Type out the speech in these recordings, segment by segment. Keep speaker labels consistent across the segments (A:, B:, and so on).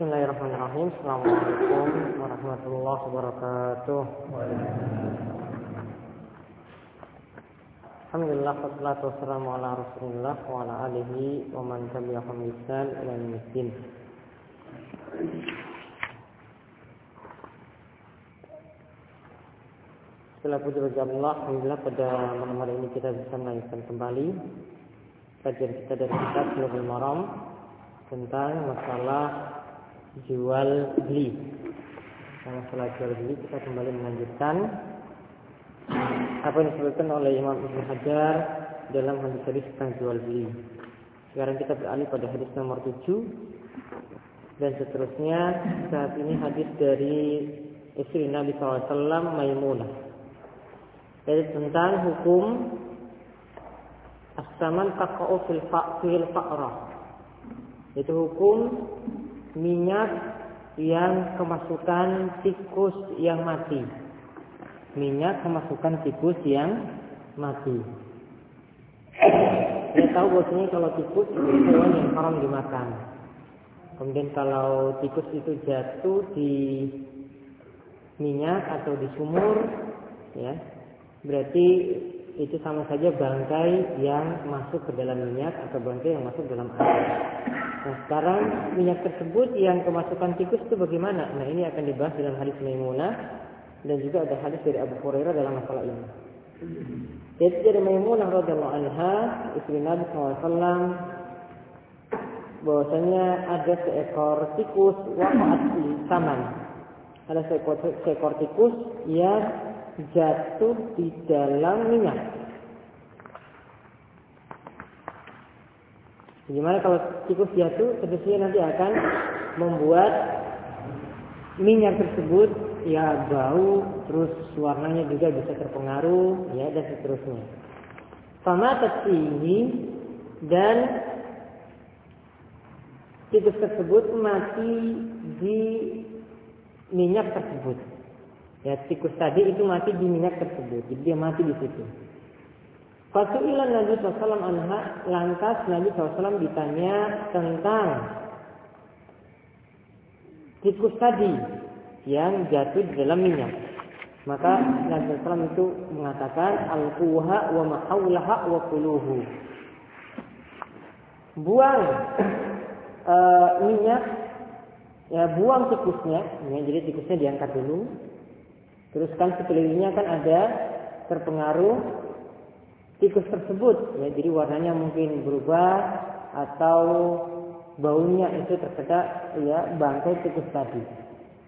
A: Bismillahirrahmanirrahim. Assalamualaikum warahmatullahi wabarakatuh. Alhamdulillah wassalatu wassalamu ala Rasulillah wa ala alihi wa man tabi'ahum bi ihsan ila yaumiddin. Setelah puji bagi Allah, Alhamdulillah pada malam hari ini kita bisa melanjutkan kembali kajian kita dari kitab Bulughul Maram tentang masalah jual beli. Masalah jual beli kita kembali melanjutkan apa yang disebutkan oleh Imam Ibnu Hajar dalam hadis-hadis tentang jual beli. Sekarang kita beralih pada hadis nomor 7 dan seterusnya saat ini hadis dari istri Nabi SAW Maimunah. Jadi tentang hukum asaman takau fil fa'rah. Itu hukum minyak yang kemasukan tikus yang mati. Minyak kemasukan tikus yang mati. Kita tahu bahwasanya kalau tikus itu hewan yang haram dimakan. Kemudian kalau tikus itu jatuh di minyak atau di sumur, ya, berarti itu sama saja bangkai yang masuk ke dalam minyak atau bangkai yang masuk dalam air. Nah sekarang minyak tersebut yang kemasukan tikus itu bagaimana? Nah ini akan dibahas dalam hadis Maimunah dan juga ada hadis dari Abu Hurairah dalam masalah ini. Yaitu dari Maimunah radhiyallahu anha istri Nabi SAW bahwasanya ada seekor tikus wafat di taman. Ada seekor, seekor tikus yang jatuh di dalam minyak. Gimana kalau tikus jatuh, tentunya nanti akan membuat minyak tersebut ya bau, terus warnanya juga bisa terpengaruh, ya dan seterusnya. Sama ini dan tikus tersebut mati di minyak tersebut. Ya, tikus tadi itu mati di minyak tersebut. Jadi dia mati di situ. Fasu'ilan Nabi SAW anha, lantas Nabi SAW ditanya tentang tikus tadi yang jatuh di dalam minyak. Maka Nabi SAW itu mengatakan al-quha wa ma'awlaha wa kuluhu. Buang e, minyak, ya buang tikusnya, ya, jadi tikusnya diangkat dulu, Terus kan sekelilingnya kan ada terpengaruh tikus tersebut ya jadi warnanya mungkin berubah atau baunya itu terkena ya bangkai tikus tadi.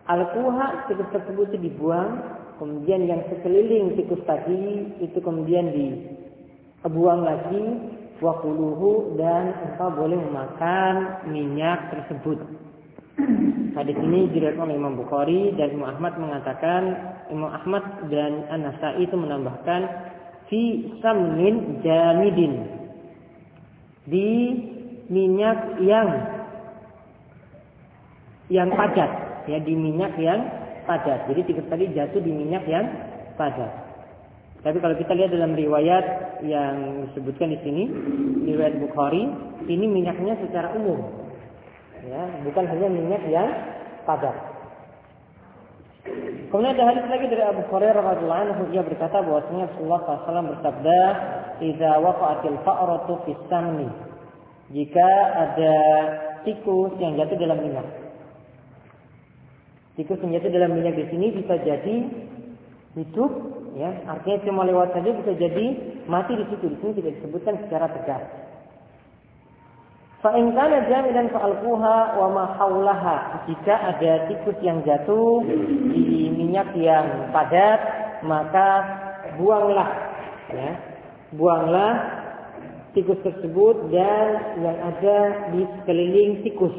A: Al-kuha tikus tersebut itu dibuang, kemudian yang sekeliling tikus tadi itu kemudian dibuang lagi wakuluhu dan engkau boleh memakan minyak tersebut. Hadis ini diriwayatkan oleh Imam Bukhari dan Imam Ahmad mengatakan Imam Ahmad dan An-Nasai itu menambahkan fi samnin jamidin di minyak yang yang padat ya di minyak yang padat. Jadi tiga tadi jatuh di minyak yang padat. Tapi kalau kita lihat dalam riwayat yang disebutkan di sini, riwayat Bukhari, ini minyaknya secara umum. Ya, bukan hanya minyak yang padat. Kemudian ada hadis lagi dari Abu Hurairah radhiyallahu anhu ia berkata bahwasanya Rasulullah SAW bersabda, "Idza waqa'atil fa'ratu fis samni." Jika ada tikus yang jatuh dalam minyak. Tikus yang jatuh dalam minyak di sini bisa jadi hidup, ya, artinya cuma lewat saja bisa jadi mati di situ. Di sini tidak disebutkan secara tegas. Fa'in kana jamidan fa'alquha wa ma haulaha. Jika ada tikus yang jatuh di minyak yang padat, maka buanglah ya. Buanglah tikus tersebut dan yang ada di sekeliling tikus.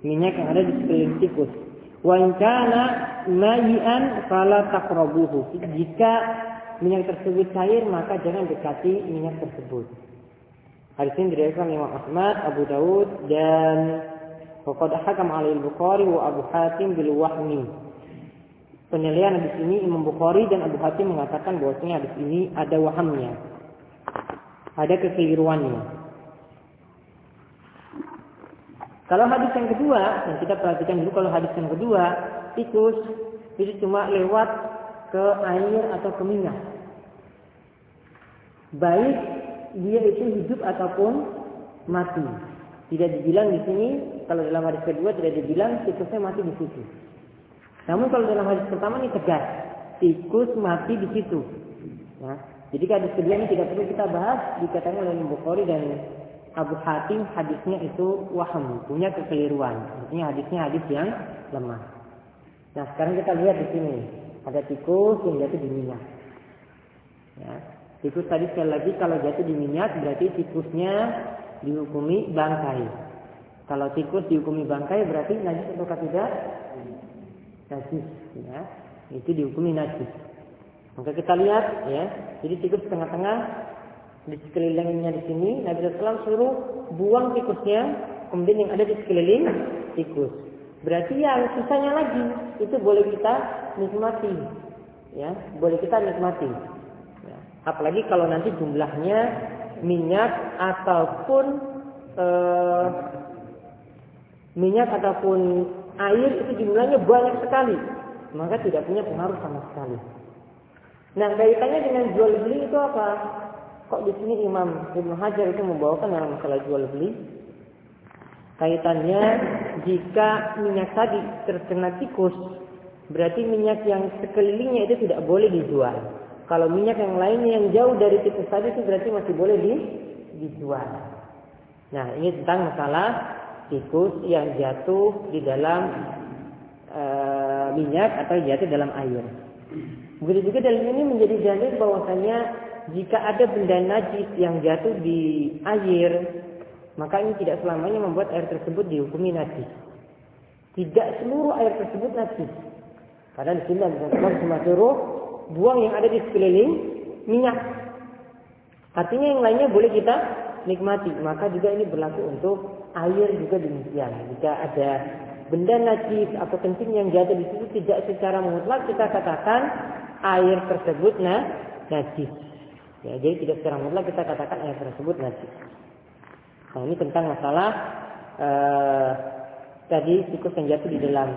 A: Minyak yang ada di sekeliling tikus. Wa in kana mayian fala. Jika minyak tersebut cair, maka jangan dekati minyak tersebut. Hadis ini diriwayatkan Imam Ahmad, Abu Dawud dan Waqad hakam alil Bukhari wa Abu Hatim bil wahmi. Penilaian hadis ini Imam Bukhari dan Abu Hatim mengatakan bahwasanya hadis ini ada wahamnya. Ada kekeliruannya. Kalau hadis yang kedua, yang kita perhatikan dulu kalau hadis yang kedua, tikus itu cuma lewat ke air atau ke minyak. Baik dia itu hidup ataupun mati. Tidak dibilang di sini, kalau dalam hadis kedua tidak dibilang tikusnya mati di situ. Namun kalau dalam hadis pertama ini tegas, tikus mati di situ. Ya. Jadi hadis kedua ini tidak perlu kita bahas, dikatakan oleh Bukhari dan Abu Hatim hadisnya itu waham, punya kekeliruan. Artinya hadisnya hadis yang lemah. Nah sekarang kita lihat di sini ada tikus yang jatuh di minyak. Ya. Tikus tadi sekali lagi kalau jatuh di minyak berarti tikusnya dihukumi bangkai. Kalau tikus dihukumi bangkai berarti najis atau tidak? Najis. Ya. Itu dihukumi najis. Maka kita lihat ya. Jadi tikus tengah-tengah di sekelilingnya di sini Nabi SAW suruh buang tikusnya kemudian yang ada di sekeliling tikus. Berarti yang sisanya lagi itu boleh kita nikmati, ya boleh kita nikmati. Apalagi kalau nanti jumlahnya minyak ataupun eh, minyak ataupun air itu jumlahnya banyak sekali, maka tidak punya pengaruh sama sekali. Nah kaitannya dengan jual beli itu apa? Kok di sini Imam Ibnu Hajar itu membawakan dalam masalah jual beli? Kaitannya jika minyak tadi terkena tikus, berarti minyak yang sekelilingnya itu tidak boleh dijual. Kalau minyak yang lainnya yang jauh dari tikus tadi itu berarti masih boleh di, dijual. Nah, ini tentang masalah tikus yang jatuh di dalam e, minyak atau jatuh dalam air. Begitu juga dalam ini menjadi dalil bahwasanya jika ada benda najis yang jatuh di air, maka ini tidak selamanya membuat air tersebut dihukumi najis. Tidak seluruh air tersebut najis. Karena di sini disebutkan semua buang yang ada di sekeliling minyak. Artinya yang lainnya boleh kita nikmati. Maka juga ini berlaku untuk air juga demikian. Jika ada benda najis atau kencing yang jatuh di situ tidak secara mutlak kita katakan air tersebut nah, najis. Ya, jadi tidak secara mutlak kita katakan air tersebut najis. Nah ini tentang masalah eh, tadi tikus yang jatuh di dalam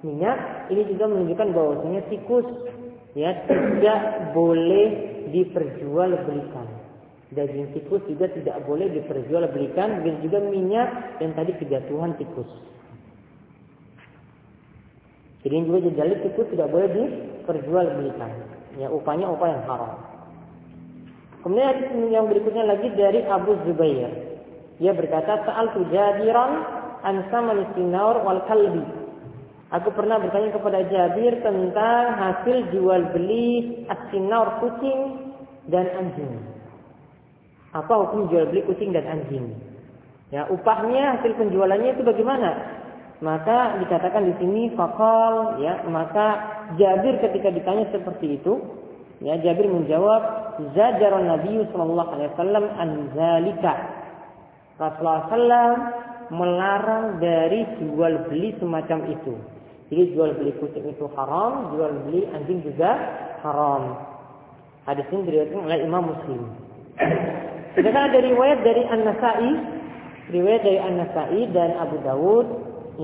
A: minyak. Ini juga menunjukkan bahwasanya tikus ya tidak boleh diperjualbelikan. Daging tikus juga tidak boleh diperjualbelikan, begitu juga minyak dan tadi kejatuhan tikus. Jadi juga jadi tikus tidak boleh diperjualbelikan. Ya, upahnya upah yang haram. Kemudian yang berikutnya lagi dari Abu Zubair. Dia berkata, Sa'al tujadiran an saman wal kalbi. Aku pernah bertanya kepada Jabir tentang hasil jual beli asinor kucing dan anjing. Apa hukum jual beli kucing dan anjing? Ya, upahnya hasil penjualannya itu bagaimana? Maka dikatakan di sini fakal ya, maka Jabir ketika ditanya seperti itu, ya Jabir menjawab, Zajaran Nabi sallallahu alaihi wasallam an zalika. Rasulullah SAW melarang dari jual beli semacam itu. Jadi jual beli kucing itu haram, jual beli anjing juga haram. Hadis ini diriwayatkan oleh Imam Muslim. Sedangkan ada riwayat dari An-Nasai, riwayat dari An-Nasai dan Abu Dawud,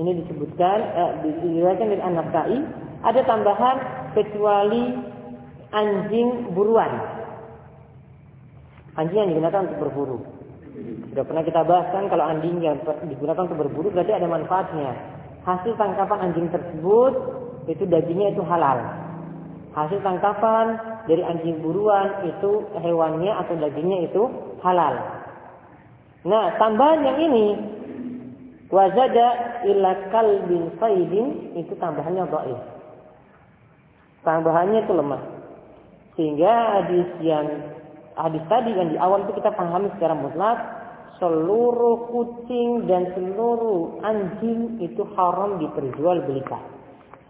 A: ini disebutkan eh, diriwayatkan dari An-Nasai, ada tambahan kecuali anjing buruan. Anjing yang digunakan untuk berburu. Sudah pernah kita bahas kan kalau anjing yang digunakan untuk berburu berarti ada manfaatnya hasil tangkapan anjing tersebut itu dagingnya itu halal. Hasil tangkapan dari anjing buruan itu hewannya atau dagingnya itu halal. Nah, tambahan yang ini wazada ila kalbin saidin itu tambahannya dhaif. Tambahannya itu lemah. Sehingga hadis yang hadis tadi yang di awal itu kita pahami secara mutlak seluruh kucing dan seluruh anjing itu haram diperjualbelikan.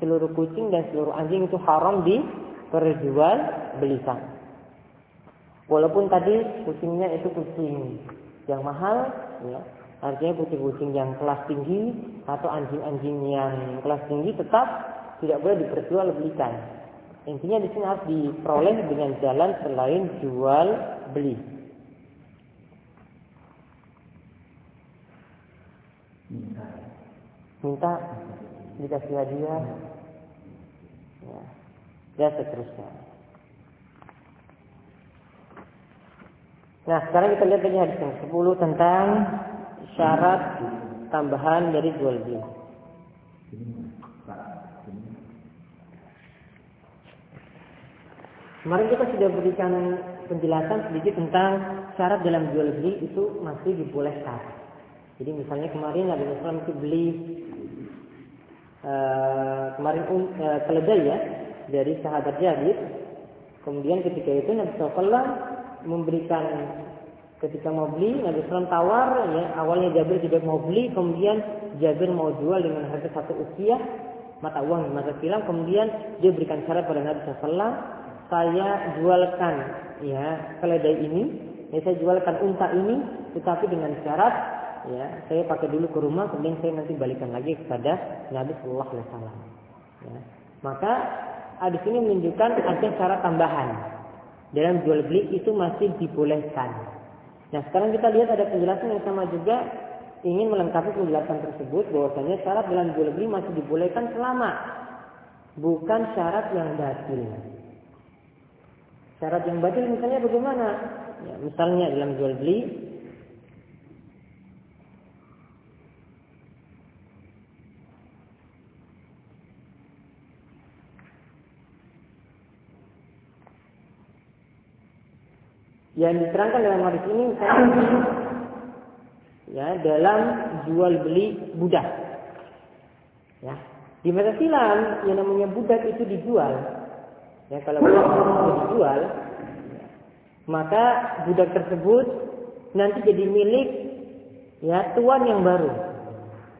A: Seluruh kucing dan seluruh anjing itu haram diperjualbelikan. Walaupun tadi kucingnya itu kucing yang mahal, ya, artinya kucing-kucing yang kelas tinggi atau anjing-anjing yang kelas tinggi tetap tidak boleh diperjualbelikan. Intinya di sini harus diperoleh dengan jalan selain jual beli. Minta dikasih hadiah. Ya. Dan seterusnya. Nah sekarang kita lihat lagi hadis yang 10 tentang syarat tambahan dari jual beli. Kemarin kita sudah berikan penjelasan sedikit tentang syarat dalam jual beli itu masih dibolehkan. Jadi misalnya kemarin Nabi Muhammad itu beli uh, kemarin um, uh, keledai ya dari sahabat Jabir. Kemudian ketika itu Nabi SAW memberikan ketika mau beli Nabi SAW tawar ya awalnya Jabir tidak mau beli kemudian Jabir mau jual dengan harga satu ukiah mata uang mata silam kemudian dia berikan syarat pada Nabi SAW saya jualkan ya keledai ini, ya saya jualkan unta ini, tetapi dengan syarat ya saya pakai dulu ke rumah, kemudian saya nanti balikan lagi kepada Nabi Shallallahu Alaihi Wasallam. Ya. Maka di sini menunjukkan ada syarat tambahan dalam jual beli itu masih dibolehkan. Nah sekarang kita lihat ada penjelasan yang sama juga ingin melengkapi penjelasan tersebut bahwasanya syarat dalam jual beli masih dibolehkan selama bukan syarat yang batil. Syarat yang batil misalnya bagaimana? Ya, misalnya dalam jual beli yang diterangkan dalam hadis ini misalnya ya dalam jual beli budak ya di masa silam yang namanya budak itu dijual Ya kalau budak tersebut dijual, maka budak tersebut nanti jadi milik ya tuan yang baru.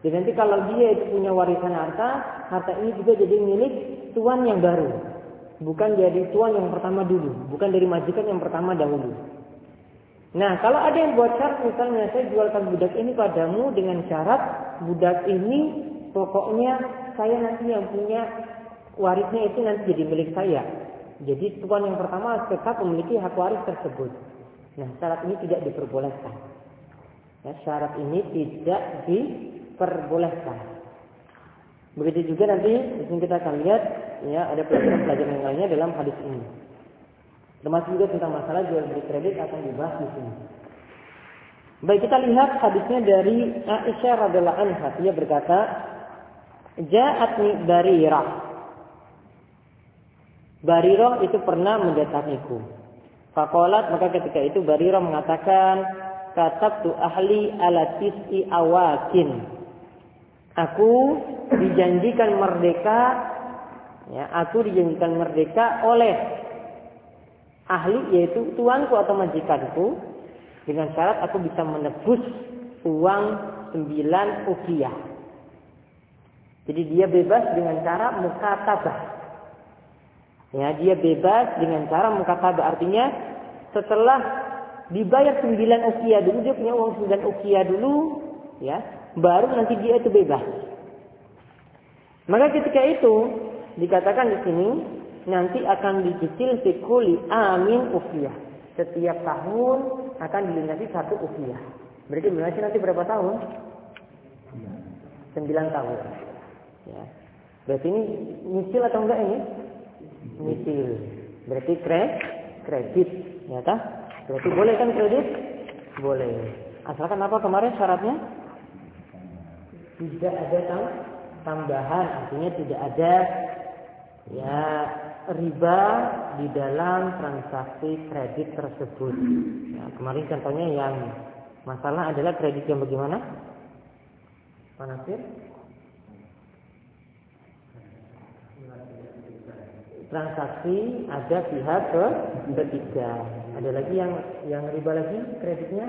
A: Jadi nanti kalau dia itu punya warisan harta, harta ini juga jadi milik tuan yang baru. Bukan jadi tuan yang pertama dulu, bukan dari majikan yang pertama dahulu. Nah, kalau ada yang buat syarat misalnya saya jualkan budak ini padamu dengan syarat budak ini pokoknya saya nanti yang punya warisnya itu nanti jadi milik saya. Jadi tuan yang pertama tetap memiliki hak waris tersebut. Nah, syarat ini tidak diperbolehkan. Ya, syarat ini tidak diperbolehkan. Begitu juga nanti di sini kita akan lihat ya ada pelajaran-pelajaran yang lainnya dalam hadis ini. Termasuk juga tentang masalah jual beli kredit akan dibahas di sini. Baik kita lihat hadisnya dari Aisyah radhiallahu anha. Dia berkata, "Ja'atni Barirah Bariro itu pernah mendatangiku. Fakolat maka ketika itu Bariro mengatakan, katab tu ahli ala tis'i awakin. Aku dijanjikan merdeka, ya, aku dijanjikan merdeka oleh ahli yaitu tuanku atau majikanku dengan syarat aku bisa menebus uang sembilan ukiyah. Jadi dia bebas dengan cara mukatabah. Ya, dia bebas dengan cara mengkata artinya setelah dibayar 9 ukia dulu dia punya uang 9 ukia dulu ya, baru nanti dia itu bebas. Maka ketika itu dikatakan di sini nanti akan dicicil sekuli amin ukia. Setiap tahun akan dilunasi satu ukia. Berarti melunasi nanti berapa tahun? 9 tahun. Ya. Berarti ini nyicil atau enggak ini? nyicil. Berarti kre, kredit, ya tak? Berarti boleh kan kredit? Boleh. Asalkan apa kemarin syaratnya? Tidak ada tam tambahan, artinya tidak ada ya riba di dalam transaksi kredit tersebut. Ya, kemarin contohnya yang masalah adalah kredit yang bagaimana? Panasir? transaksi ada pihak ke ketiga. Ada lagi yang yang riba lagi kreditnya?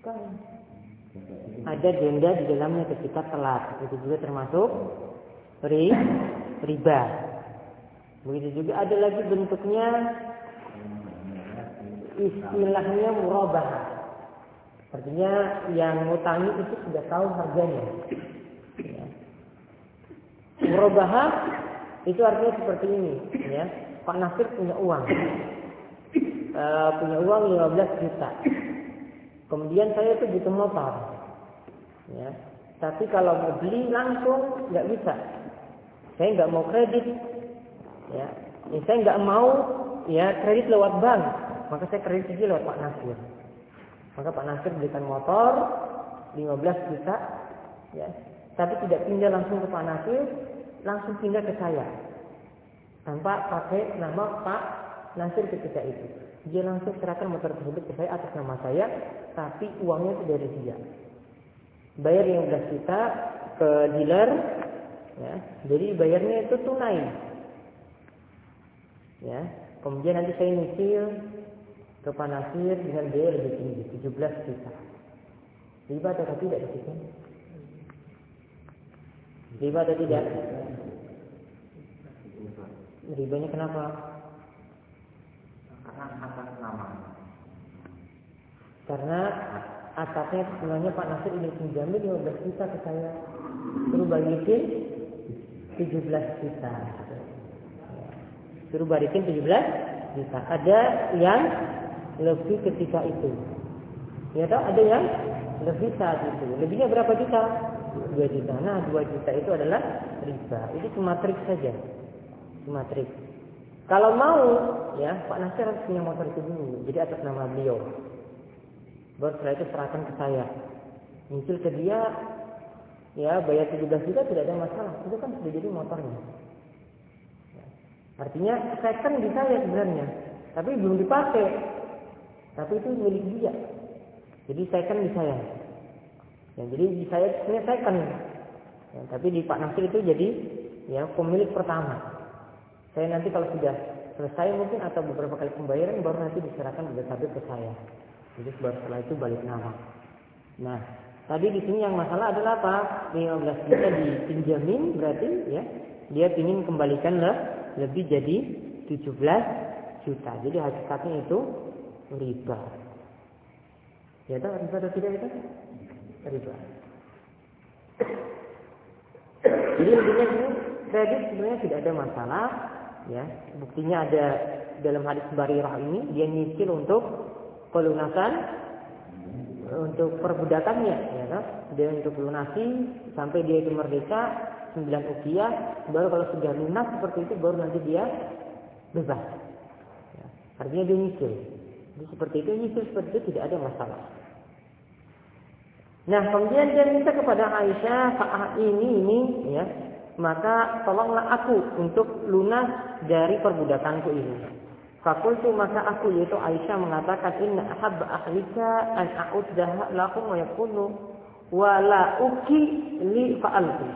A: Kan. Ada denda di dalamnya ketika telat. Itu juga termasuk ri, riba. Begitu juga ada lagi bentuknya istilahnya murabah. Artinya yang ngutangi itu sudah tahu harganya. Ya. itu artinya seperti ini, ya. Pak Nasir punya uang. Uh, punya uang 15 juta. Kemudian saya itu butuh motor. Ya. Tapi kalau mau beli langsung nggak bisa. Saya nggak mau kredit. Ya. ya saya nggak mau ya kredit lewat bank. Maka saya kredit aja lewat Pak Nasir. Maka Pak Nasir belikan motor 15 juta. Ya. Tapi tidak pindah langsung ke Pak Nasir, langsung pindah ke saya. Tanpa pakai nama Pak Nasir ketika itu. Dia langsung serahkan motor tersebut ke saya atas nama saya, tapi uangnya itu dari dia. Bayar 15 juta ke dealer, ya. Jadi bayarnya itu tunai. Ya. Kemudian nanti saya nyicil ke Panasir dengan biaya lebih tinggi, 17 juta. Riba atau tidak di situ? Riba atau tidak? Ribanya kenapa?
B: Karena atas nama.
A: Karena atasnya sebenarnya Pak Nasir ini pinjamin 15 juta ke saya. Suruh balikin 17 juta. Suruh balikin 17 juta. Ada yang lebih ketika itu. Ya tahu ada yang lebih saat itu. Lebihnya berapa juta? 2 juta. Nah, 2 juta itu adalah riba. Itu cuma trik saja. Cuma trik. Kalau mau, ya Pak Nasir harus punya motor itu dulu. Jadi atas nama beliau. Baru setelah itu serahkan ke saya. Muncul ke dia, ya bayar 17 juta tidak ada masalah. Itu kan sudah jadi motornya. Ya. Artinya second di saya sebenarnya. Tapi belum dipakai. Tapi itu milik dia. Jadi second di saya. Ya, jadi di saya sebenarnya second. Ya, tapi di Pak Nasir itu jadi ya pemilik pertama. Saya nanti kalau sudah selesai mungkin atau beberapa kali pembayaran baru nanti diserahkan juga satu ke saya. Jadi baru setelah itu balik nama. Nah, tadi di sini yang masalah adalah apa? 15 juta dipinjamin berarti ya dia ingin kembalikan lah lebih jadi 17 juta. Jadi hakikatnya itu riba. Ya tahu riba atau tidak itu? Riba. Jadi intinya kredit sebenarnya tidak ada masalah ya. Buktinya ada dalam hadis Barirah ini dia nyicil untuk pelunasan untuk perbudakannya ya kan? Dia untuk lunasi sampai dia itu merdeka 9 ukiah baru kalau sudah lunas seperti itu baru nanti dia bebas. Ya. artinya dia nyicil. Jadi seperti itu nyicil seperti itu tidak ada masalah. Nah kemudian dia minta kepada Aisyah saat ini ini ya maka tolonglah aku untuk lunas dari perbudakanku ini. Fakultu maka aku yaitu Aisyah mengatakan inna ahabba ahlika an a'uddaha lakum wa yakunu wa la uki li fa'altu.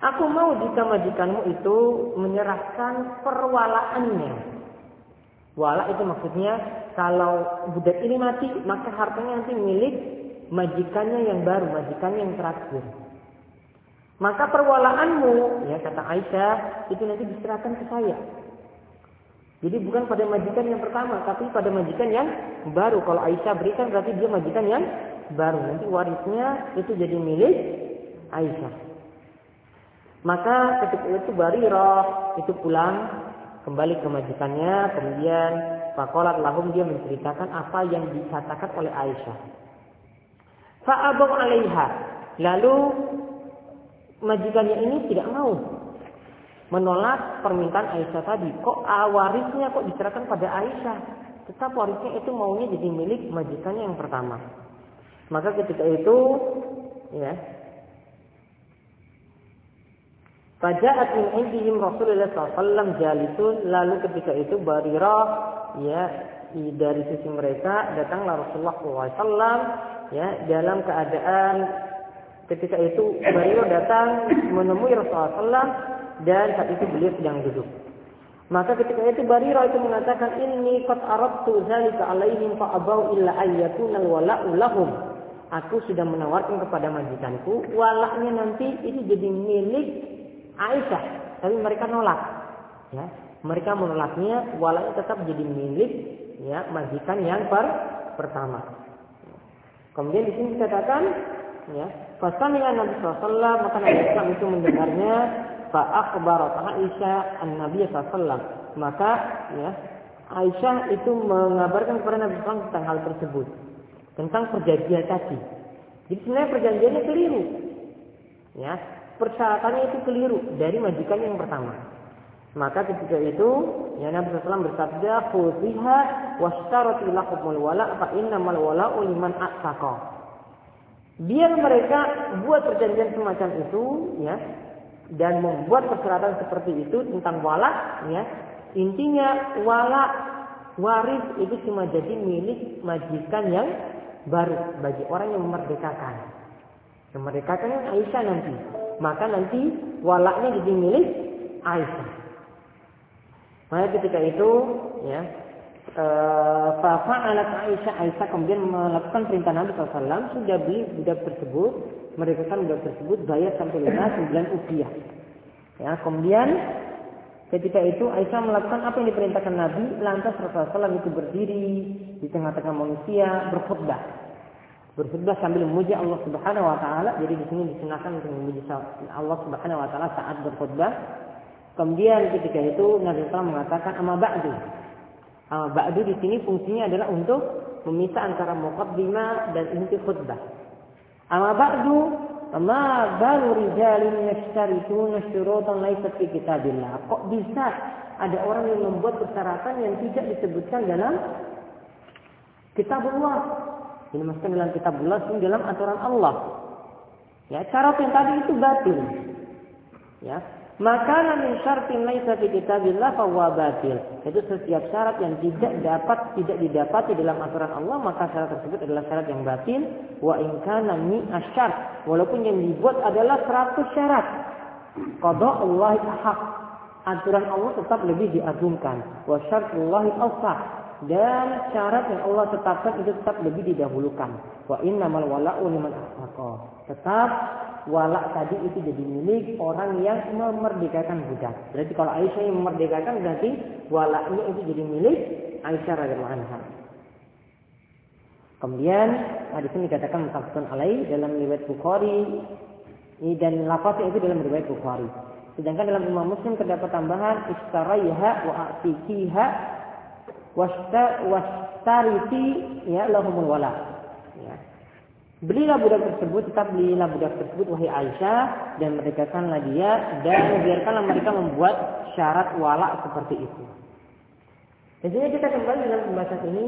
A: Aku mau jika majikanmu itu menyerahkan perwalaannya. Wala itu maksudnya kalau budak ini mati maka hartanya nanti milik majikannya yang baru, majikannya yang terakhir. Maka perwalaanmu, ya kata Aisyah, itu nanti diserahkan ke saya. Jadi bukan pada majikan yang pertama, tapi pada majikan yang baru. Kalau Aisyah berikan berarti dia majikan yang baru. Nanti warisnya itu jadi milik Aisyah. Maka ketika itu Barirah itu pulang kembali ke majikannya, kemudian Fakolat lahum dia menceritakan apa yang dikatakan oleh Aisyah. Fa'abong alaiha. Lalu majikannya ini tidak mau menolak permintaan Aisyah tadi. Kok warisnya kok diserahkan pada Aisyah? Tetap warisnya itu maunya jadi milik majikannya yang pertama. Maka ketika itu, ya, Faja'at min indihim Rasulullah SAW jalisun. Lalu ketika itu Barirah, ya, dari sisi mereka datanglah Rasulullah SAW, ya, dalam keadaan Ketika itu beliau datang menemui Rasulullah SAW dan saat itu beliau sedang duduk. Maka ketika itu Barirah itu mengatakan ini qad aradtu zalika alaihim fa abau illa ayyakuna wala'u lahum. Aku sudah menawarkan kepada majikanku walaknya nanti itu jadi milik Aisyah, tapi mereka nolak. Ya, mereka menolaknya walaknya tetap jadi milik ya majikan yang per pertama. Kemudian di sini dikatakan ya Fasami'a Nabi SAW maka Nabi SAW itu mendengarnya fa akhbarat Aisyah an Nabi SAW maka ya Aisyah itu mengabarkan kepada Nabi SAW tentang hal tersebut. Tentang perjanjian tadi. Jadi sebenarnya perjanjiannya keliru. Ya, persyaratannya itu keliru dari majikan yang pertama. Maka ketika itu, ya Nabi SAW bersabda, "Khudhiha washtarati lakumul fa innamal wala'u liman atsaqa." Biar mereka buat perjanjian semacam itu, ya, dan membuat persyaratan seperti itu tentang wala, ya. Intinya wala waris itu cuma jadi milik majikan yang baru bagi orang yang memerdekakan. Memerdekakan Aisyah nanti. Maka nanti walaknya jadi milik Aisyah. Maka ketika itu ya alat Aisyah Aisyah kemudian melakukan perintah Nabi SAW sudah beli budak tersebut mereka kan budak tersebut bayar sampai lunas 9 upiah ya kemudian ketika itu Aisyah melakukan apa yang diperintahkan Nabi lantas Rasulullah itu berdiri di tengah-tengah manusia berkhutbah. Berkhutbah sambil memuji Allah Subhanahu Wa Taala. Jadi di sini disunahkan untuk memuji Allah Subhanahu Wa Taala saat berkhutbah. Kemudian ketika itu Nabi SAW mengatakan amma ba'du. Amma ba'du di sini fungsinya adalah untuk memisah antara muqaddimah dan inti khutbah. Amma ba'du ma balu rijalin yashtarituna syurutan laysat fi kitabillah. Kok bisa ada orang yang membuat persyaratan yang tidak disebutkan dalam kitabullah? Ini maksudnya dalam kitabullah ini dalam aturan Allah. Ya, cara yang tadi itu batil. Ya, maka min syartin laisa fi kitabillah fahuwa batil. Itu setiap syarat yang tidak dapat tidak didapati dalam aturan Allah, maka syarat tersebut adalah syarat yang batil. Wa in kana asyar, walaupun yang dibuat adalah 100 syarat. Qada Allah hak. Aturan Allah tetap lebih diagungkan. Wa syartullahi awsah. Dan syarat yang Allah tetapkan itu tetap lebih didahulukan. Wa innamal wala'u liman Tetap walak tadi itu jadi milik orang yang memerdekakan budak. Berarti kalau Aisyah yang memerdekakan berarti walaknya itu jadi milik Aisyah radhiyallahu anha. Kemudian di sini dikatakan mutafakun alai dalam riwayat Bukhari dan lafaznya itu dalam riwayat Bukhari. Sedangkan dalam Imam Muslim terdapat tambahan istaraiha wa atikiha wasta ya lahumul wala. Belilah budak tersebut, tetap belilah budak tersebut wahai Aisyah dan merdekakanlah dia dan biarkanlah mereka membuat syarat wala seperti itu. Jadi kita kembali dalam pembahasan ini,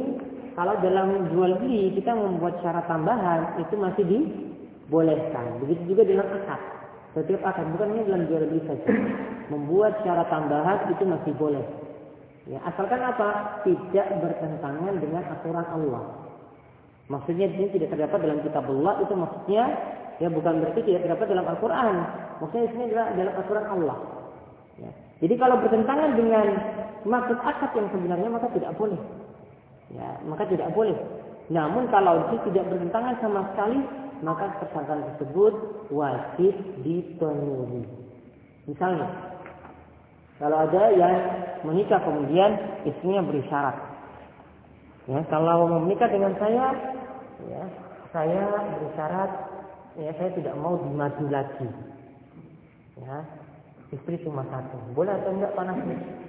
A: kalau dalam jual beli kita membuat syarat tambahan itu masih dibolehkan. Begitu juga dalam akad. Setiap akad bukan hanya dalam jual beli saja. Membuat syarat tambahan itu masih boleh. Ya, asalkan apa? Tidak bertentangan dengan aturan Allah. Maksudnya ini tidak terdapat dalam kitab Allah itu maksudnya ya bukan berarti tidak terdapat dalam Al-Quran. Maksudnya ini adalah dalam Al-Quran Allah. Ya. Jadi kalau bertentangan dengan maksud akad yang sebenarnya maka tidak boleh. Ya, maka tidak boleh. Namun kalau itu tidak bertentangan sama sekali maka persangkaan tersebut wajib dipenuhi. Misalnya, kalau ada yang menikah kemudian istrinya beri syarat. Ya, kalau menikah dengan saya ya saya bersyarat ya saya tidak mau dimadu lagi. Ya istri cuma satu. Boleh atau enggak panasnya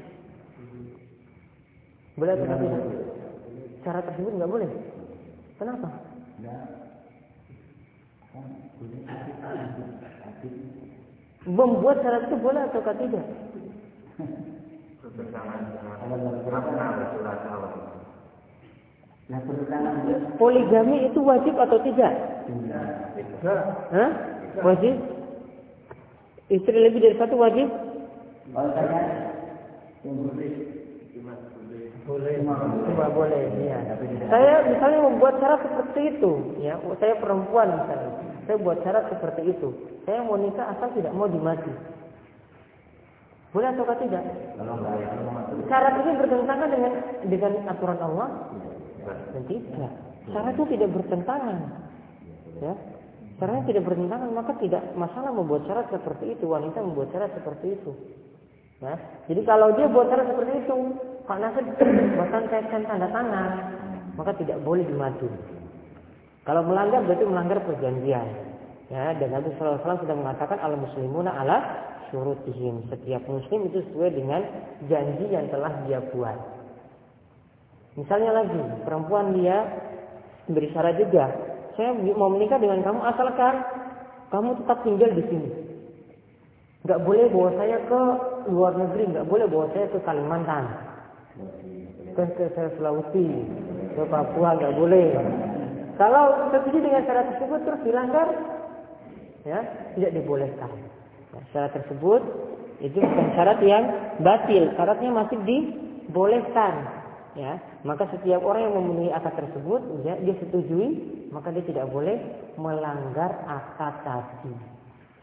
A: boleh atau tidak cara tersebut enggak boleh? Kenapa? Membuat syarat itu boleh atau tidak Poligami itu wajib atau tidak? Hah? Wajib? Istri lebih dari satu wajib? Boleh, cuma boleh. Ya. Saya misalnya membuat syarat seperti itu, ya. Saya perempuan misalnya, saya buat syarat seperti itu. Saya mau nikah asal tidak mau dimati. Boleh atau tidak? Syarat ini bertentangan dengan dengan aturan Allah. Dan tidak. Syaratnya tidak bertentangan. Ya. Syaratnya tidak bertentangan, maka tidak masalah membuat syarat seperti itu. Wanita membuat syarat seperti itu. Ya. Jadi kalau dia buat syarat seperti itu, Pak Nasir bahkan kaitkan tanda tangan, maka tidak boleh dimadu. Kalau melanggar berarti melanggar perjanjian. Ya, dan Nabi SAW sudah mengatakan al muslimuna ala surutihim. Setiap muslim itu sesuai dengan janji yang telah dia buat. Misalnya lagi, perempuan dia beri syarat juga. Saya mau menikah dengan kamu asalkan kamu tetap tinggal di sini. Gak boleh bawa saya ke luar negeri, gak boleh bawa saya ke Kalimantan, ke, ke, Sulawesi, ke Papua, gak boleh. Kalau setuju dengan syarat tersebut terus dilanggar, ya tidak dibolehkan. Ya, syarat tersebut itu bukan syarat yang batil, syaratnya masih dibolehkan ya maka setiap orang yang memenuhi akad tersebut ya, dia setujui maka dia tidak boleh melanggar akad tadi.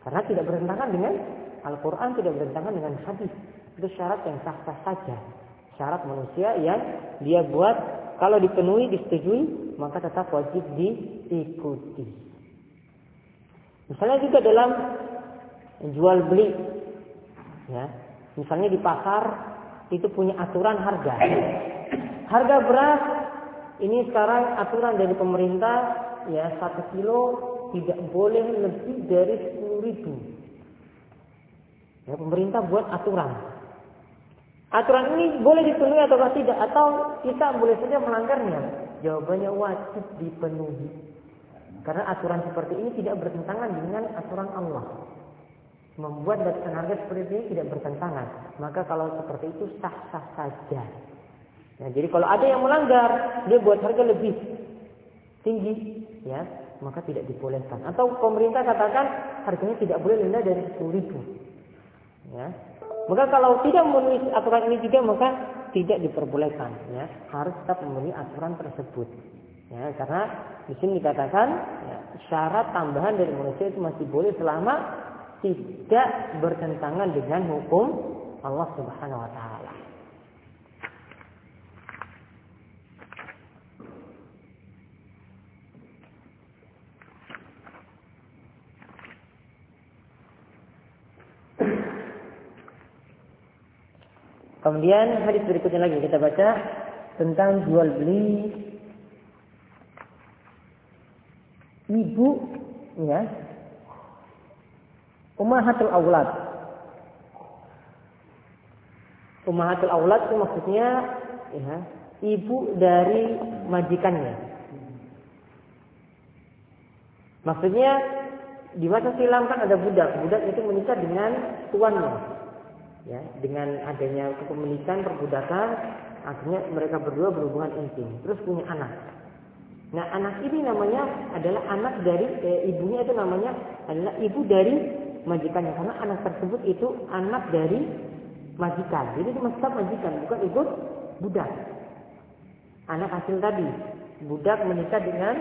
A: Karena tidak bertentangan dengan Al-Quran tidak bertentangan dengan hadis. Itu syarat yang sah-sah saja. Syarat manusia yang dia buat kalau dipenuhi disetujui maka tetap wajib diikuti. Misalnya juga dalam jual beli ya. Misalnya di pasar itu punya aturan harga Harga beras ini sekarang aturan dari pemerintah ya satu kilo tidak boleh lebih dari sepuluh ribu. Ya, pemerintah buat aturan. Aturan ini boleh dipenuhi atau tidak atau kita boleh saja melanggarnya. Jawabannya wajib dipenuhi. Karena aturan seperti ini tidak bertentangan dengan aturan Allah. Membuat dan harga seperti ini tidak bertentangan. Maka kalau seperti itu sah-sah saja. Nah, jadi kalau ada yang melanggar, dia buat harga lebih tinggi, ya, maka tidak dibolehkan. Atau pemerintah katakan harganya tidak boleh rendah dari 10 ribu. Ya. Maka kalau tidak memenuhi aturan ini juga maka tidak diperbolehkan, ya. Harus tetap memenuhi aturan tersebut. Ya, karena di sini dikatakan ya, syarat tambahan dari manusia itu masih boleh selama tidak bertentangan dengan hukum Allah Subhanahu wa taala. Kemudian hadis berikutnya lagi kita baca tentang jual beli ibu ya Ummahatul Aulad. Ummahatul Aulad itu maksudnya ya, ibu dari majikannya. Maksudnya di masa silam kan ada budak, budak itu menikah dengan tuannya ya dengan adanya kepemilikan perbudakan akhirnya mereka berdua berhubungan intim. Terus punya anak. Nah anak ini namanya adalah anak dari eh, ibunya itu namanya adalah ibu dari majikannya. Karena anak tersebut itu anak dari majikan. Jadi itu masih majikan bukan ibu budak. Anak hasil tadi budak menikah dengan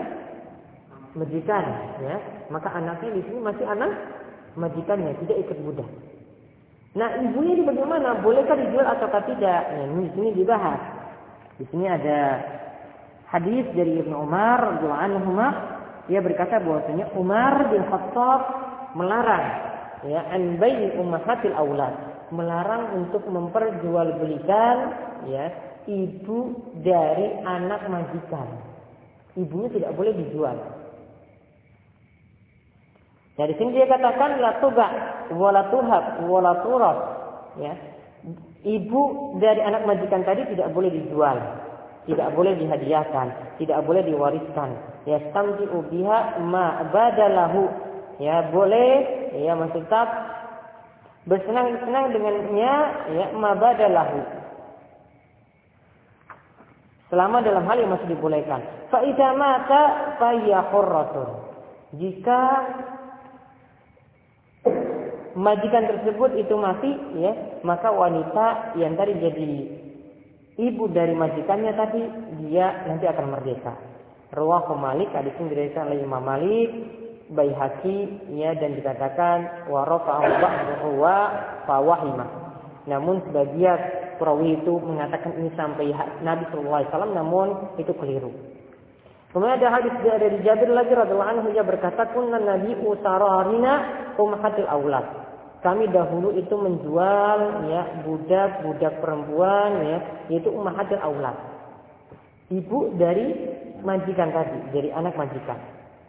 A: majikan ya. Maka anaknya di sini masih anak majikannya tidak ikut budak Nah, ibunya ini bagaimana? Bolehkah dijual atau tidak? Nah, ini di sini dibahas. Di sini ada hadis dari Ibnu Umar radhiyallahu dia berkata bahwasanya Umar bin Khattab melarang ya an bai'i ummahatil aulad, melarang untuk memperjualbelikan ya ibu dari anak majikan. Ibunya tidak boleh dijual. Nah, di sini dia katakan la tuba wala tuhab wala turab. Ya. Ibu dari anak majikan tadi tidak boleh dijual, tidak boleh dihadiahkan, tidak boleh diwariskan. Ya stamti ubiha ma badalahu. Ya boleh ya masih tetap bersenang-senang dengannya ya ma badalahu. Selama dalam hal yang masih dibolehkan. Fa idza mata fa Jika majikan tersebut itu mati ya maka wanita yang tadi jadi ibu dari majikannya tadi dia nanti akan merdeka. Ruah Malik hadis ini diriwayatkan oleh Imam Malik Baihaqi ya dan dikatakan warofa ba'dahu wa namun sebagian perawi itu mengatakan ini sampai Nabi Shallallahu Alaihi Wasallam namun itu keliru Kemudian ada hadis dari Jabir lagi radhiallahu anhu dia berkata kunna nabi usararina ummahatil aulad kami dahulu itu menjual ya budak-budak perempuan ya yaitu ummahatul aulad. Ibu dari majikan tadi, dari anak majikan.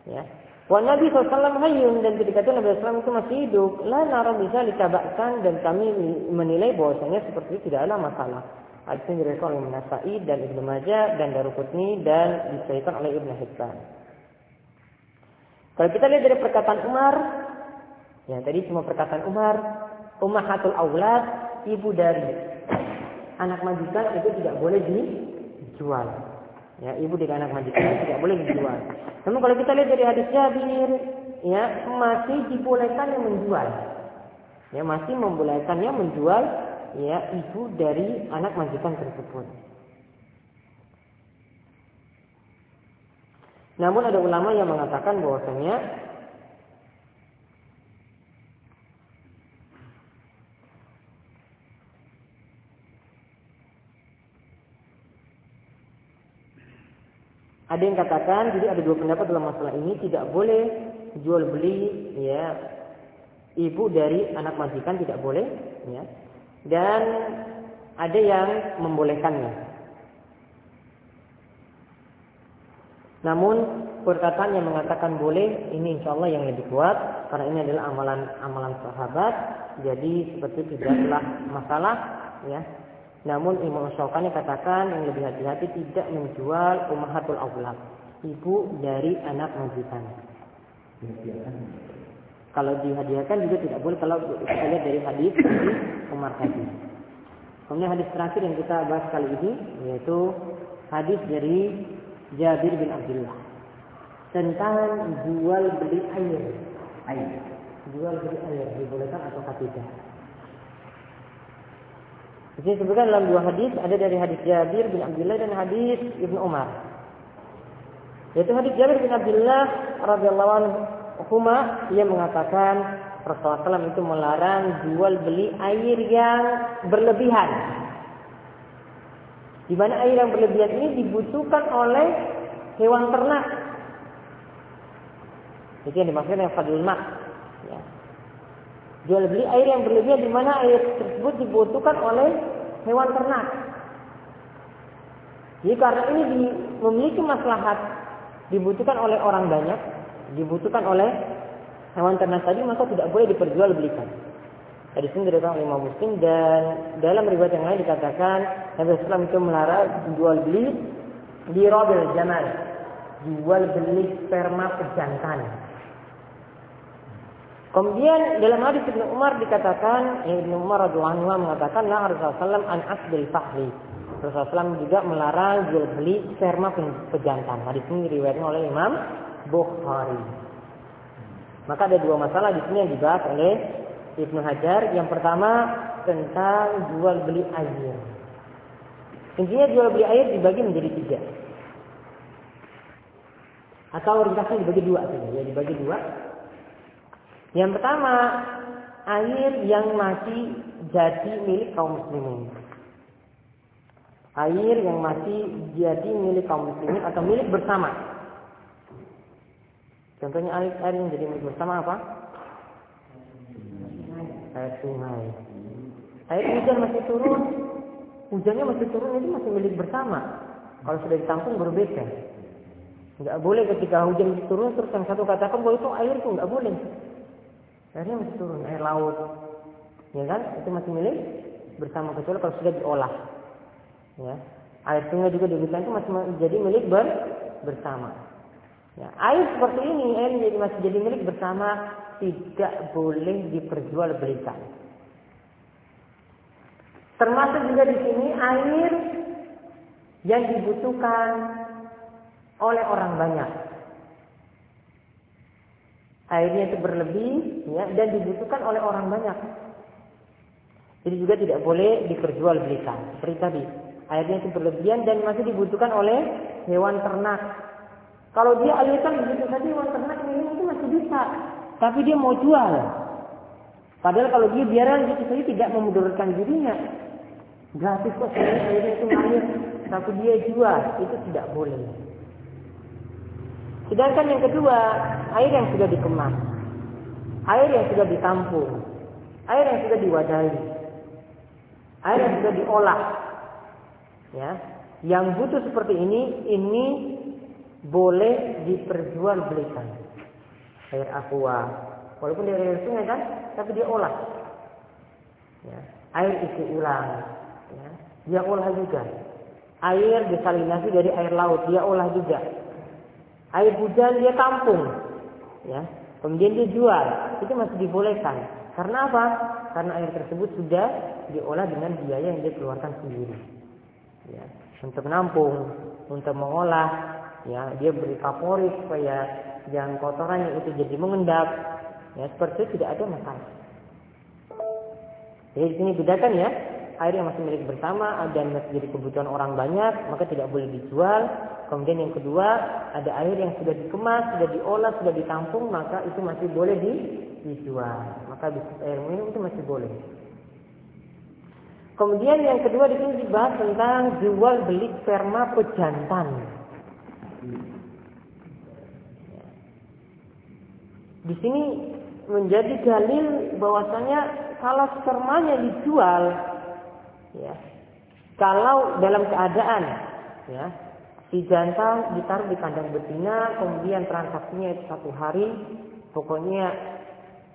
A: Ya. Wa Nabi SAW hayyun dan ketika itu Nabi SAW itu masih hidup. La nara bisa ditabakkan dan kami menilai bahwasanya seperti itu tidak ada masalah. Hadis ini diriwayatkan oleh Nasai dan Ibnu Majah dan Daruqutni dan disahihkan oleh Ibnu Hibban. Kalau kita lihat dari perkataan Umar, ya tadi cuma perkataan Umar, ummahatul aulad, ibu dari anak majikan itu tidak boleh dijual. Ya, ibu dengan anak majikan tidak boleh dijual. Namun kalau kita lihat dari hadis Jabir, ya masih dibolehkan yang menjual. Ya masih membolehkannya menjual ya ibu dari anak majikan tersebut. Namun ada ulama yang mengatakan bahwasanya Ada yang katakan, jadi ada dua pendapat dalam masalah ini tidak boleh jual beli ya ibu dari anak majikan tidak boleh ya dan ada yang membolehkannya. Namun perkataan yang mengatakan boleh ini insya Allah yang lebih kuat karena ini adalah amalan amalan sahabat jadi seperti tidaklah masalah ya namun Imam Syaukani katakan yang lebih hati-hati tidak menjual ummahatul aulad, ibu dari anak majikan. Kalau dihadiahkan juga tidak boleh kalau kita lihat dari hadis Umar tadi. Kemudian hadis terakhir yang kita bahas kali ini yaitu hadis dari Jabir bin Abdullah tentang jual beli air. Air. Jual beli air dibolehkan atau tidak? Di sini disebutkan dalam dua hadis, ada dari hadis Jabir bin Abdullah dan hadis Ibnu Umar. Yaitu hadis Jabir bin Abdullah radhiyallahu anhu ia mengatakan Rasulullah itu melarang jual beli air yang berlebihan. Di mana air yang berlebihan ini dibutuhkan oleh hewan ternak. Itu yang dimaksudkan yang fadil mak. Ya. Jual beli air yang berlebihan di mana air tersebut dibutuhkan oleh hewan ternak. Jadi karena ini memiliki maslahat dibutuhkan oleh orang banyak, dibutuhkan oleh hewan ternak tadi maka tidak boleh diperjualbelikan. Tadi sini diriwayatkan oleh Imam Muslim dan dalam riwayat yang lain dikatakan Nabi Islam itu melarang jual beli di robil jamal, jual beli sperma pejantan. Kemudian dalam hadis Ibnu Umar dikatakan, Ibnu Umar radhiyallahu anhu mengatakan, "La Rasulullah an asbil fahli." Rasulullah juga melarang jual beli sperma pejantan. Hadis ini diriwayatkan oleh Imam Bukhari. Maka ada dua masalah di sini yang dibahas oleh Ibnu Hajar. Yang pertama tentang jual beli air. Intinya jual beli air dibagi menjadi tiga. Atau ringkasnya dibagi dua ya dibagi dua. Yang pertama, air yang masih jadi milik kaum muslimin. Air yang masih jadi milik kaum muslimin atau milik bersama. Contohnya air, air yang jadi milik bersama apa? Air sungai. Air hujan masih turun, hujannya masih turun itu masih milik bersama. Kalau sudah ditampung berbeda. Enggak boleh ketika hujan turun terus yang satu katakan bahwa itu air itu enggak boleh airnya masih turun air laut ya kan itu masih milik bersama kecuali kalau sudah diolah ya air sungai juga demikian itu masih jadi milik ber, bersama ya air seperti ini air jadi masih jadi milik bersama tidak boleh diperjualbelikan termasuk juga di sini air yang dibutuhkan oleh orang banyak airnya itu berlebih ya dan dibutuhkan oleh orang banyak. Jadi juga tidak boleh diperjualbelikan. Seperti tadi, airnya itu berlebihan dan masih dibutuhkan oleh hewan ternak. Kalau dia alirkan begitu saja hewan ternak ini itu masih bisa, tapi dia mau jual. Padahal kalau dia biarkan gitu saja tidak memudaratkan dirinya. Gratis kok airnya itu ngalir, tapi dia jual, itu tidak boleh. Sedangkan yang kedua, air yang sudah dikemas, air yang sudah ditampung, air yang sudah diwadahi, air yang sudah diolah. Ya, yang butuh seperti ini, ini boleh diperjualbelikan. Air aqua, walaupun dia air sungai kan, tapi dia olah. Ya, air isi ulang. Ya. dia olah juga. Air desalinasi dari air laut, dia olah juga. Air hujan dia tampung, ya. Kemudian dia jual, itu masih dibolehkan. Karena apa? Karena air tersebut sudah diolah dengan biaya yang dia keluarkan sendiri. Ya, untuk menampung, untuk mengolah, ya dia beri favorit supaya yang kotorannya itu jadi mengendap. Ya, seperti itu tidak ada masalah. Jadi di sini bedakan ya, air yang masih milik bersama dan jadi kebutuhan orang banyak, maka tidak boleh dijual. Kemudian yang kedua, ada air yang sudah dikemas, sudah diolah, sudah ditampung, maka itu masih boleh dijual. Maka air minum itu masih boleh. Kemudian yang kedua di sini dibahas tentang jual beli sperma pejantan. Di sini menjadi dalil bahwasanya kalau spermanya dijual ya kalau dalam keadaan ya si jantan ditaruh di kandang betina kemudian transaksinya itu satu hari pokoknya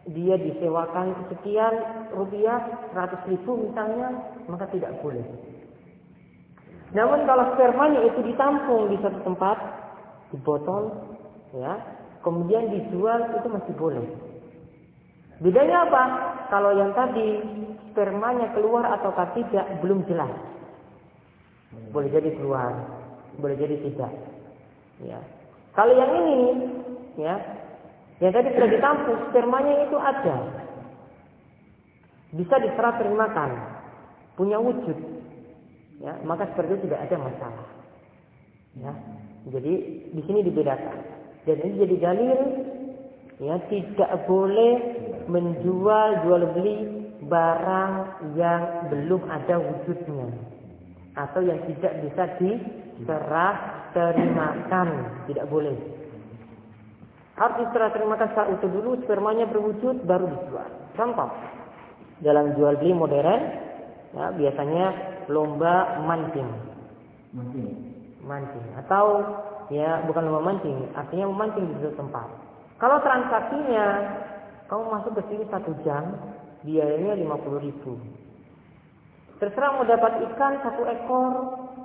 A: dia disewakan sekian rupiah 100 ribu misalnya maka tidak boleh. Namun kalau spermanya itu ditampung di satu tempat di botol ya kemudian dijual itu masih boleh bedanya apa kalau yang tadi spermanya keluar atau tidak belum jelas. Boleh jadi keluar, boleh jadi tidak. Ya. Kalau yang ini, ya, yang tadi sudah ditampung, spermanya itu ada, bisa diserah terimakan, punya wujud, ya, maka seperti itu tidak ada masalah. Ya, jadi di sini dibedakan. Dan ini jadi dalil, ya, tidak boleh menjual jual beli barang yang belum ada wujudnya. Atau yang tidak bisa diserah terimakan. Tidak boleh. Harus diserah terimakan saat itu dulu spermanya berwujud baru dijual. Contoh. Dalam jual beli modern ya, biasanya lomba mancing mancing mancing atau ya bukan lomba mancing artinya memancing di suatu tempat kalau transaksinya kamu masuk ke sini satu jam biayanya 50 ribu. Terserah mau dapat ikan satu ekor,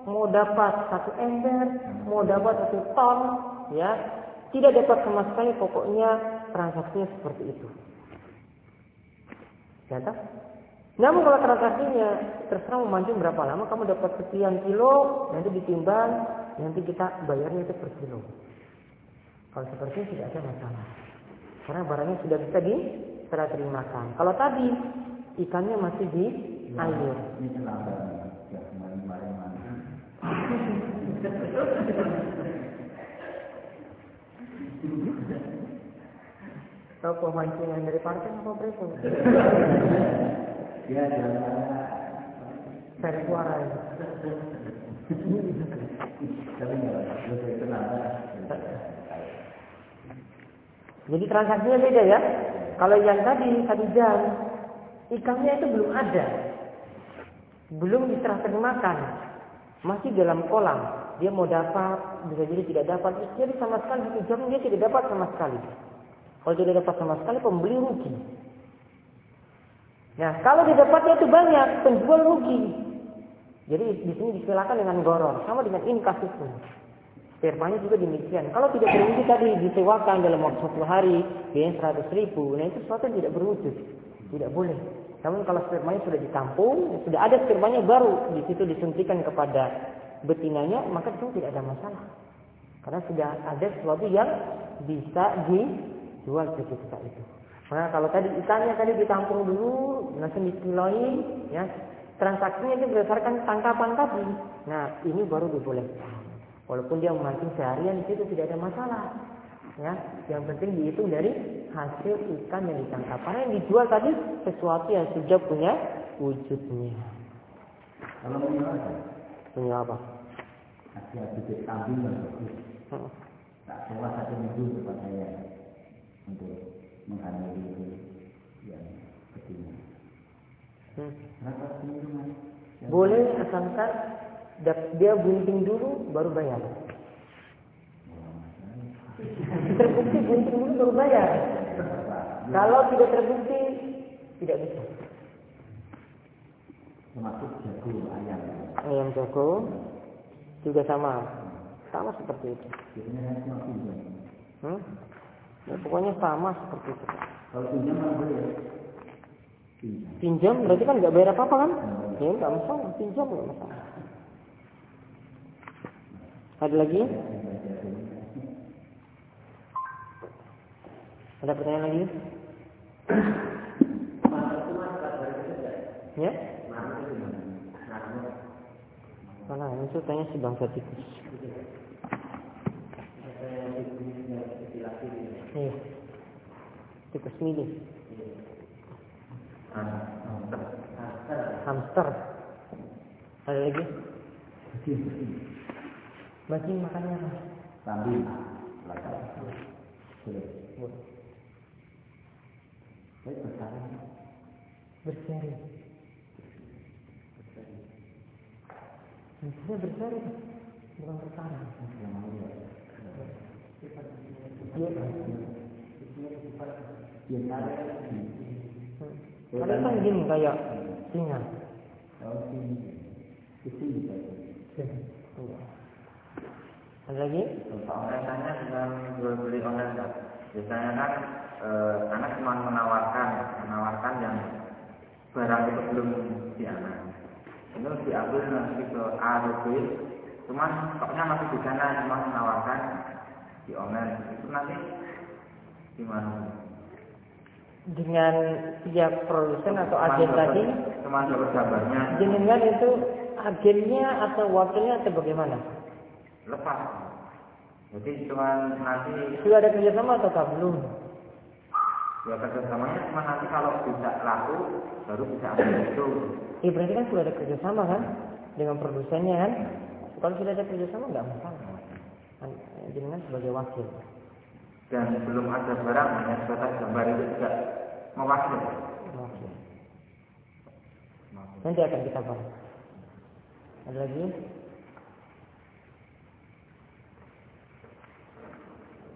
A: mau dapat satu ember, mau dapat satu ton, ya tidak dapat sama sekali pokoknya transaksinya seperti itu. Ya Namun kalau transaksinya terserah mau mancing berapa lama, kamu dapat sekian kilo, nanti ditimbang, nanti kita bayarnya itu per kilo. Kalau seperti itu tidak ada masalah. Karena barangnya sudah bisa di serah terimakan. Kalau tadi ikannya masih di air. Tahu pemancingan dari partai apa berapa? Ya, Cari suara Jadi transaksinya beda ya. Kalau yang tadi satu jam, ikannya itu belum ada. Belum diserah terimakan. Masih dalam kolam. Dia mau dapat, bisa jadi tidak dapat. Jadi sama sekali satu jam dia tidak dapat sama sekali. Kalau tidak dapat sama sekali, pembeli rugi. Nah, kalau didapatnya itu banyak, penjual rugi. Jadi di sini disilakan dengan goror, sama dengan ini kasusnya. Spermanya juga demikian. Kalau tidak berwujud tadi disewakan dalam waktu satu hari, biayanya 100 ribu. Nah itu sesuatu yang tidak berwujud. Tidak boleh. Namun kalau spermanya sudah ditampung, sudah ada spermanya baru di situ disuntikan kepada betinanya, maka itu tidak ada masalah. Karena sudah ada sesuatu yang bisa dijual ketika itu. Nah kalau tadi ikannya tadi ditampung dulu, langsung dikiloi, ya transaksinya itu berdasarkan tangkapan tadi. Nah ini baru dibolehkan. Walaupun dia memancing seharian di situ tidak ada masalah. Ya, yang penting dihitung dari hasil ikan yang ditangkap. Karena yang dijual tadi sesuatu yang sudah punya wujudnya.
B: Kalau punya apa?
A: Punya apa?
B: Ada bibit kambing yang bagus. Hmm. Tak sewa satu minggu tempat saya untuk menghamili itu yang.
A: Boleh asalkan dia bunting dulu baru bayar. Terbukti bunting dulu baru bayar. Kalau tidak terbukti tidak bisa.
B: Termasuk jago ayam.
A: ayam jago juga sama sama seperti itu
B: pinjam.
A: hmm? ya, pokoknya sama seperti itu
B: Kalau pinjam boleh? Pinjam.
A: berarti kan nggak bayar apa apa kan? Ya nggak masalah. Pinjam nggak masalah. Ada lagi? Ada pertanyaan lagi? Ya? Mana? Ini tuh tanya si bangsa tikus iya. Tikus mini hamster ada lagi bajing makannya apa
B: Kambing. Bersalah.
A: berseri Maksudnya berseri bukan bersalah Iya.
B: Biasa.
A: Kalau kan gini kayak singa. Ada lagi?
C: Kaitannya dengan jual beli online Pak. Biasanya kan eh, anak cuma menawarkan, menawarkan yang barang itu belum di anak. Itu diambil nanti ke A atau B, cuman stoknya masih di sana, cuma menawarkan di online. Itu nanti gimana?
A: Dengan pihak produsen atau agen tadi, jenengan itu agennya atau wakilnya atau bagaimana?
C: lepas. Jadi cuma nanti
A: Sudah ada kerjasama atau belum?
C: ya kerjasamanya cuma nanti kalau bisa laku baru bisa ambil itu.
A: Ya berarti kan sudah ada kerjasama kan dengan produsennya kan? Kalau sudah ada kerjasama nggak masalah. Kan, Jenengan sebagai wakil.
C: Dan belum ada barang hanya sebatas gambar itu juga mewakili.
A: Wakil. Nanti akan kita bahas. Ada lagi?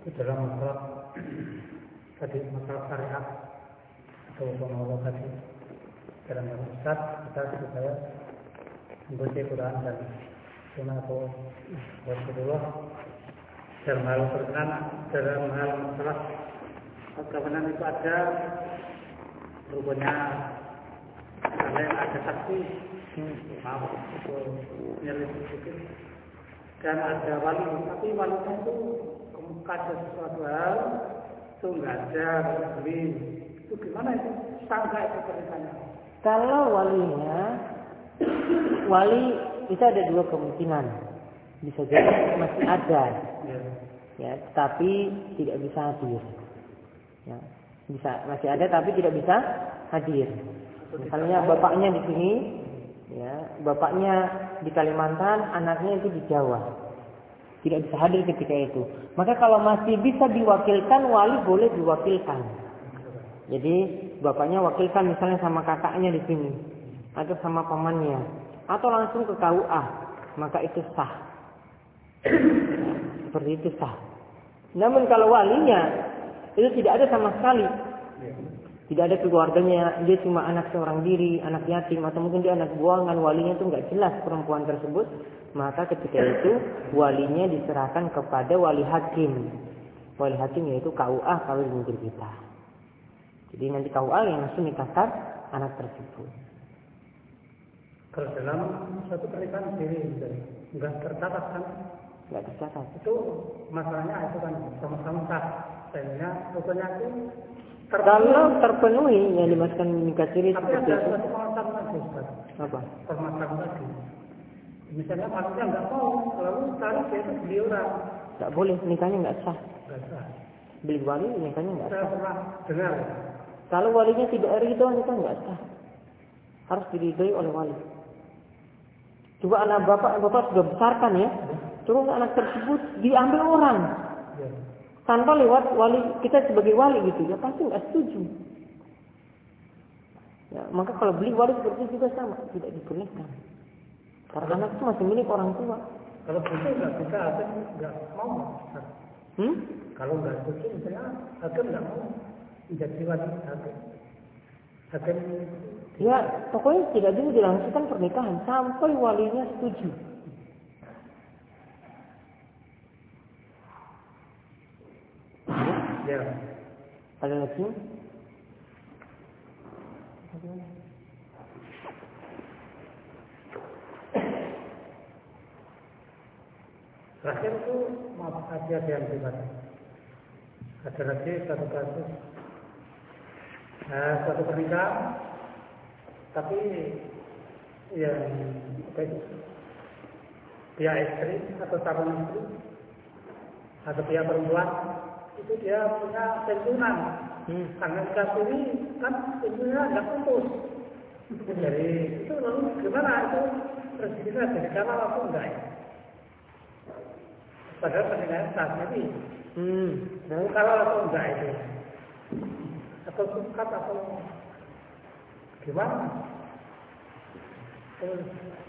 D: itu dalam masalah tadi masalah syariat atau pengelola tadi dalam Ustaz kita supaya membaca Quran dan sunnah atau Rasulullah dalam hal berkenan dalam hal masalah. Kebenaran itu ada rupanya ada yang ada saksi. Maaf itu nyelip sedikit. Dan ada wali tapi walinya itu ada sesuatu hal itu nggak ada beli itu gimana itu? Sangka itu ceritanya.
A: Kalau walinya, wali itu ada dua kemungkinan. Bisa jadi masih ada,
D: ya
A: tapi tidak bisa hadir. Ya, bisa masih ada tapi tidak bisa hadir. Misalnya bapaknya di sini, ya, bapaknya di Kalimantan, anaknya itu di Jawa. Tidak bisa hadir ketika itu. Maka kalau masih bisa diwakilkan, wali boleh diwakilkan. Jadi bapaknya wakilkan misalnya sama kakaknya di sini atau sama pamannya atau langsung ke KUA maka itu sah. Seperti itu sah. Namun kalau walinya itu tidak ada sama sekali. Tidak ada keluarganya, dia cuma anak seorang diri, anak yatim atau mungkin dia anak buangan, walinya itu nggak jelas perempuan tersebut, maka ketika itu walinya diserahkan kepada wali hakim. Wali hakim yaitu KUA kalau di negeri kita. Jadi nanti KUA yang langsung nikahkan anak tersebut.
D: kalau dalam satu pernikahan sendiri nggak tercatat kan
A: Nggak tercatat.
D: itu masalahnya itu kan sama-sama sah sehingga rupanya itu
A: Kalau terpenuhi yang dimasukkan nikah siri
D: tapi
A: seperti
D: ada
A: itu, apa?
D: permasalahan lagi misalnya manusia nggak mau lalu dia itu beli orang
A: Nggak boleh, nikahnya nggak sah.
D: nggak sah
A: Beli wali, nikahnya nggak
D: saya
A: sah.
D: pernah dengar
A: Kalau walinya tidak ridho, nikah nggak sah. Harus diridhoi oleh wali. Coba anak bapak, bapak sudah besarkan ya. Terus anak tersebut diambil orang.
D: ya.
A: Tanpa lewat wali, kita sebagai wali gitu. Ya pasti nggak setuju. Ya, maka kalau beli wali seperti itu juga sama. Tidak dibolehkan. Karena anak itu masih milik orang tua.
D: kalau begitu nggak bisa hakim nggak mau.
A: Hmm?
D: kalau nggak setuju misalnya hakim nggak mau menjadi wali hakim hakim
A: Ya, pokoknya tidak dulu dilangsungkan pernikahan sampai walinya setuju.
D: Ya.
A: Ada lagi?
D: terakhir itu maaf aja yang pribadi ada lagi satu kasus. Nah, satu pernikahan tapi yang apa itu? Pihak istri atau calon istri? Atau pihak perempuan itu dia punya pensiunan
A: Hmm.
D: karena kasus ini kan pensiunnya nggak putus jadi itu lalu gimana? Itu rezekinya jadi kalau aku enggak? Padahal pernikahan saat ini.
A: Hmm.
D: Lalu kalau atau enggak itu? Atau sukat atau gimana? Terus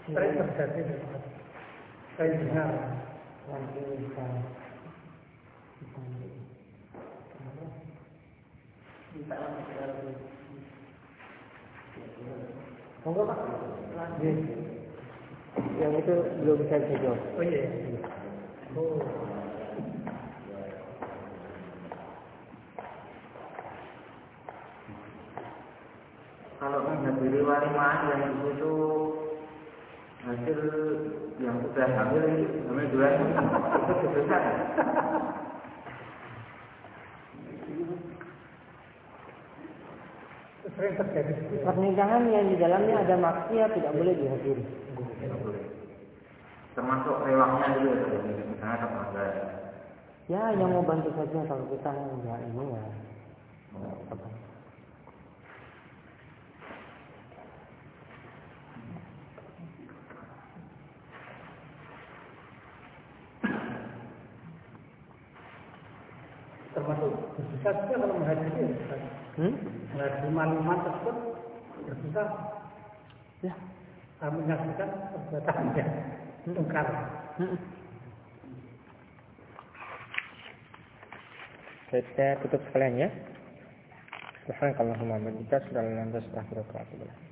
D: sering terjadi saya dengar.
A: Bisa kita Monggo Pak. Iya. Yang itu belum bisa saya jawab.
D: oh iya oh
C: Kalau menghadiri walimah yang itu itu hasil yang sudah hamil hamil dua itu besar.
D: itu sering terjadi
A: Pernikahan yang di dalamnya ada maksiat tidak boleh dihadiri.
C: Termasuk rewaknya juga ya, misalnya tetangga.
A: Ya, yang mau bantu saja kalau kita enggak ini ya.
D: termasuk juga kalau menghadiri ya.
A: Hmm?
D: Menghadiri maklumat tersebut bersusah
A: Ya.
D: uh, menyaksikan perbuatannya tungkar
A: Hmm. Kita tutup sekalian ya. Subhanakallahumma wa bihamdika, asyhadu an la ilaha illa anta, astaghfiruka wa atubu ilaik.